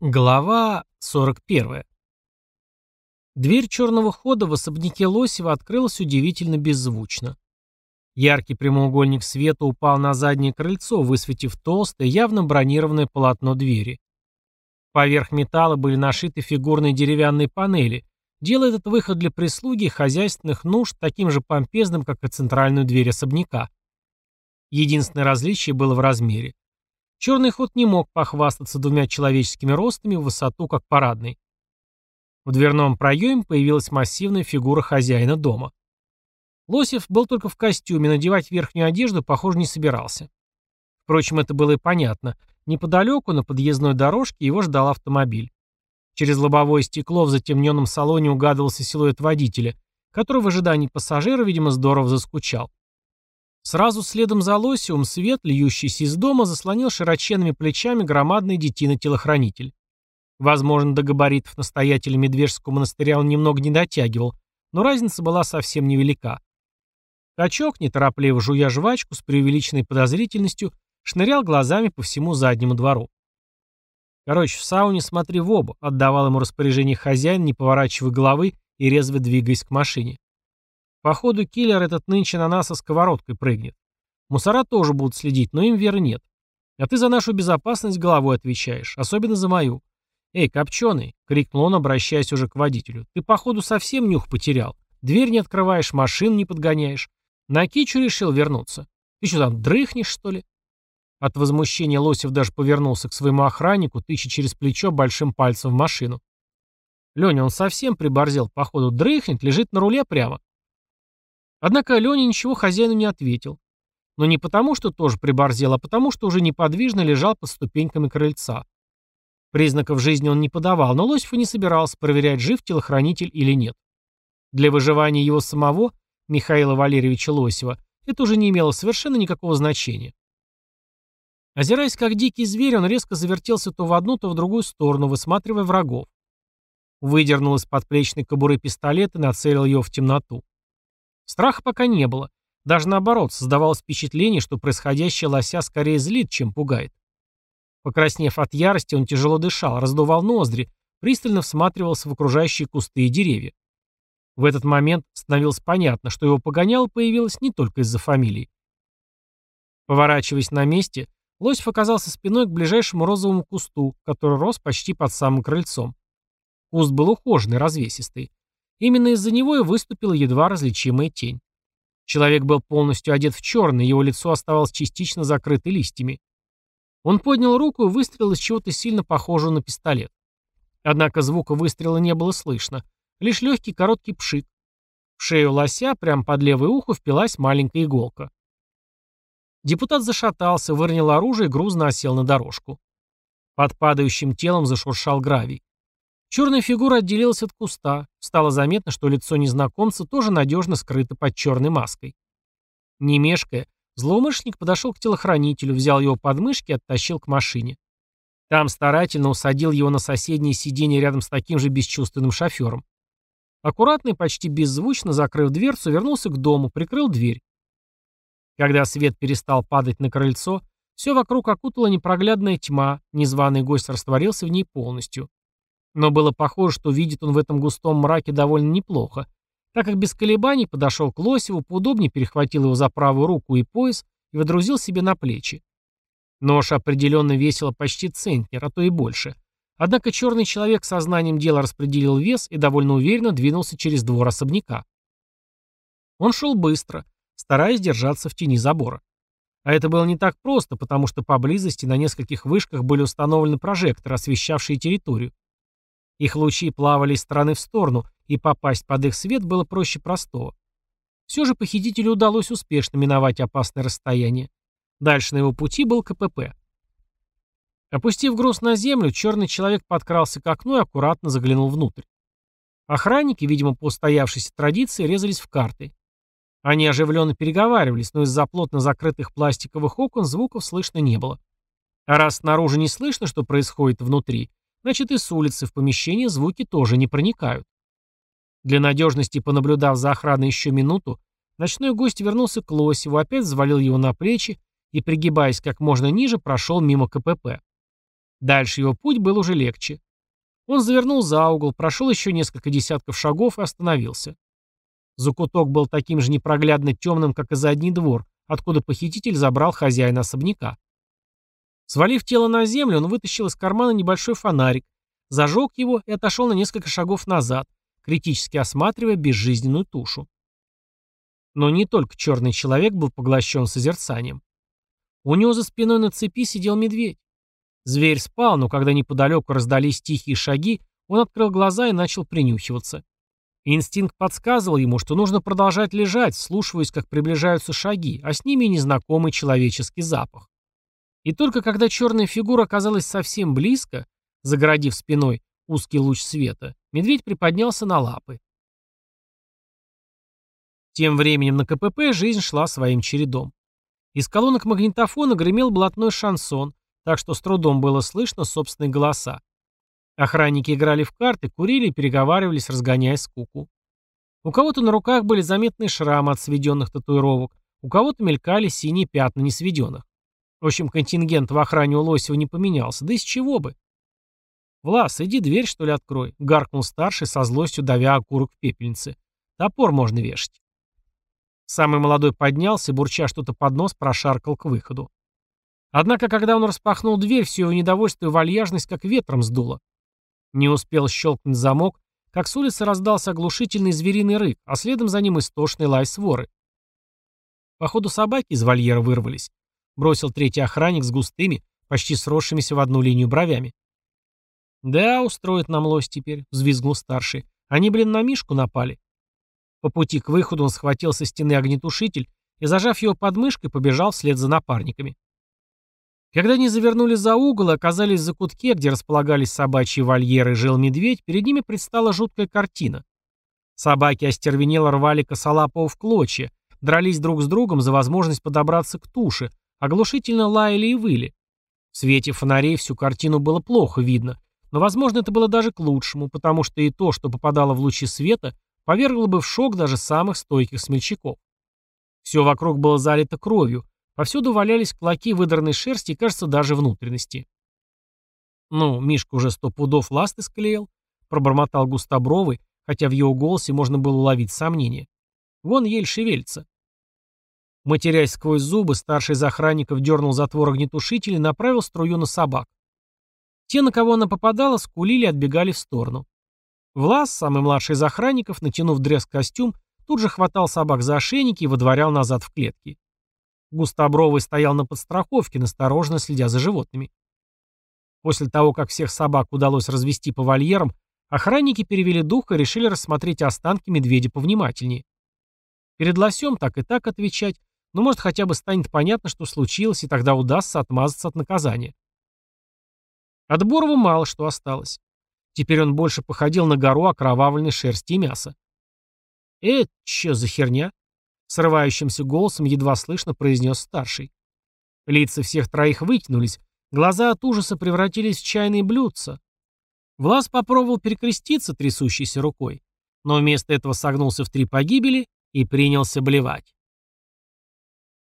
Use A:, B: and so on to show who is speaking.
A: Глава 41. Дверь черного хода в особняке Лосева открылась удивительно беззвучно. Яркий прямоугольник света упал на заднее крыльцо, высветив толстое, явно бронированное полотно двери. Поверх металла были нашиты фигурные деревянные панели, делая этот выход для прислуги и хозяйственных нужд таким же помпезным, как и центральную дверь особняка. Единственное различие было в размере. Черный ход не мог похвастаться двумя человеческими ростами в высоту, как парадный. В дверном проеме появилась массивная фигура хозяина дома. Лосев был только в костюме, надевать верхнюю одежду, похоже, не собирался. Впрочем, это было и понятно. Неподалеку, на подъездной дорожке, его ждал автомобиль. Через лобовое стекло в затемненном салоне угадывался силуэт водителя, который в ожидании пассажира, видимо, здорово заскучал. Сразу следом за Лосевым свет, льющийся из дома, заслонил широченными плечами громадный детина-телохранитель. Возможно, до габаритов настоятеля Медвежского монастыря он немного не дотягивал, но разница была совсем невелика. Качок, неторопливо жуя жвачку с преувеличенной подозрительностью, шнырял глазами по всему заднему двору. «Короче, в сауне смотри в оба», — отдавал ему распоряжение хозяин, не поворачивая головы и резво двигаясь к машине. Походу, киллер этот нынче на нас со сковородкой прыгнет. Мусора тоже будут следить, но им веры нет. А ты за нашу безопасность головой отвечаешь, особенно за мою. Эй, копченый, крикнул он, обращаясь уже к водителю, ты, походу, совсем нюх потерял. Дверь не открываешь, машин не подгоняешь. На кичу решил вернуться. Ты что там, дрыхнешь, что ли? От возмущения Лосев даже повернулся к своему охраннику, тыча через плечо большим пальцем в машину. Леня, он совсем приборзел, походу, дрыхнет, лежит на руле прямо. Однако Леня ничего хозяину не ответил. Но не потому, что тоже приборзел, а потому, что уже неподвижно лежал под ступеньками крыльца. Признаков жизни он не подавал, но Лосев и не собирался проверять, жив телохранитель или нет. Для выживания его самого, Михаила Валерьевича Лосева, это уже не имело совершенно никакого значения. Озираясь как дикий зверь, он резко завертелся то в одну, то в другую сторону, высматривая врагов. Выдернул из подплечной кобуры пистолет и нацелил его в темноту. Страха пока не было. Даже наоборот, создавалось впечатление, что происходящее лося скорее злит, чем пугает. Покраснев от ярости, он тяжело дышал, раздувал ноздри, пристально всматривался в окружающие кусты и деревья. В этот момент становилось понятно, что его погоняло появилось не только из-за фамилии. Поворачиваясь на месте, Лосев оказался спиной к ближайшему розовому кусту, который рос почти под самым крыльцом. Куст был ухоженный, развесистый. Именно из-за него и выступила едва различимая тень. Человек был полностью одет в черный, его лицо оставалось частично закрыто листьями. Он поднял руку и выстрелил из чего-то сильно похожего на пистолет. Однако звука выстрела не было слышно, лишь легкий короткий пшик. В шею лося, прямо под левое ухо, впилась маленькая иголка. Депутат зашатался, выронил оружие и грузно осел на дорожку. Под падающим телом зашуршал гравий. Черная фигура отделилась от куста. Стало заметно, что лицо незнакомца тоже надежно скрыто под черной маской. Не мешкая, злоумышленник подошел к телохранителю, взял его подмышки и оттащил к машине. Там старательно усадил его на соседнее сиденье рядом с таким же бесчувственным шофером. Аккуратно и почти беззвучно, закрыв дверцу, вернулся к дому, прикрыл дверь. Когда свет перестал падать на крыльцо, все вокруг окутала непроглядная тьма, незваный гость растворился в ней полностью. Но было похоже, что видит он в этом густом мраке довольно неплохо, так как без колебаний подошел к Лосеву, поудобнее перехватил его за правую руку и пояс и водрузил себе на плечи. Нож определенно весила почти центнер, а то и больше. Однако черный человек со знанием дела распределил вес и довольно уверенно двинулся через двор особняка. Он шел быстро, стараясь держаться в тени забора. А это было не так просто, потому что поблизости на нескольких вышках были установлены прожекторы, освещавшие территорию. Их лучи плавали из стороны в сторону, и попасть под их свет было проще простого. Все же похитителю удалось успешно миновать опасное расстояние. Дальше на его пути был КПП. Опустив груз на землю, черный человек подкрался к окну и аккуратно заглянул внутрь. Охранники, видимо, по устоявшейся традиции, резались в карты. Они оживленно переговаривались, но из-за плотно закрытых пластиковых окон звуков слышно не было. А раз снаружи не слышно, что происходит внутри, Значит, и с улицы в помещение звуки тоже не проникают. Для надежности, понаблюдав за охраной еще минуту, ночной гость вернулся к Лосеву, опять взвалил его на плечи и, пригибаясь как можно ниже, прошел мимо КПП. Дальше его путь был уже легче. Он завернул за угол, прошел еще несколько десятков шагов и остановился. Закуток был таким же непроглядно темным, как и задний двор, откуда похититель забрал хозяина особняка. Свалив тело на землю, он вытащил из кармана небольшой фонарик, зажег его и отошел на несколько шагов назад, критически осматривая безжизненную тушу. Но не только черный человек был поглощен созерцанием. У него за спиной на цепи сидел медведь. Зверь спал, но когда неподалеку раздались тихие шаги, он открыл глаза и начал принюхиваться. Инстинкт подсказывал ему, что нужно продолжать лежать, слушаясь, как приближаются шаги, а с ними незнакомый человеческий запах. И только когда черная фигура оказалась совсем близко, загородив спиной узкий луч света, медведь приподнялся на лапы. Тем временем на КПП жизнь шла своим чередом. Из колонок магнитофона гремел блатной шансон, так что с трудом было слышно собственные голоса. Охранники играли в карты, курили и переговаривались, разгоняя скуку. У кого-то на руках были заметные шрамы от сведенных татуировок, у кого-то мелькали синие пятна несведенных. В общем, контингент в охране у Лосева не поменялся, да из чего бы. «Влас, иди дверь, что ли, открой», — гаркнул старший со злостью, давя окурок в пепельнице. «Топор можно вешать». Самый молодой поднялся, бурча что-то под нос, прошаркал к выходу. Однако, когда он распахнул дверь, все его недовольство и вальяжность как ветром сдуло. Не успел щелкнуть замок, как с улицы раздался оглушительный звериный рык, а следом за ним истошный лай своры. Походу собаки из вольера вырвались. Бросил третий охранник с густыми, почти сросшимися в одну линию бровями. «Да, устроит нам лось теперь», — взвизгнул старший. «Они, блин, на Мишку напали». По пути к выходу он схватил со стены огнетушитель и, зажав его под мышкой, побежал вслед за напарниками. Когда они завернули за угол и оказались в закутке, где располагались собачьи вольеры и жил медведь, перед ними предстала жуткая картина. Собаки остервенело рвали косолапого в клочья, дрались друг с другом за возможность подобраться к туше, оглушительно лаяли и выли. В свете фонарей всю картину было плохо видно, но, возможно, это было даже к лучшему, потому что и то, что попадало в лучи света, повергло бы в шок даже самых стойких смельчаков. Все вокруг было залито кровью, Повсюду валялись клоки выдранной шерсти и, кажется, даже внутренности. «Ну, Мишка уже сто пудов ласты склеил», — пробормотал густобровый, хотя в его голосе можно было уловить сомнение. «Вон ель шевелится». Матерясь сквозь зубы, старший из охранников дернул затвор огнетушителя и направил струю на собак. Те, на кого она попадала, скулили и отбегали в сторону. Влас, самый младший из охранников, натянув дресс-костюм, тут же хватал собак за ошейники и выдворял назад в клетки. Густобровый стоял на подстраховке, настороженно следя за животными. После того, как всех собак удалось развести по вольерам, охранники перевели дух и решили рассмотреть останки медведя повнимательнее. Перед лосем так и так отвечать, но может хотя бы станет понятно, что случилось, и тогда удастся отмазаться от наказания. От Борова мало что осталось. Теперь он больше походил на гору окровавленной шерсти и мяса. «Э, чё за херня?» Срывающимся голосом едва слышно произнес старший. Лица всех троих вытянулись, глаза от ужаса превратились в чайные блюдца. Влас попробовал перекреститься трясущейся рукой, но вместо этого согнулся в три погибели и принялся блевать.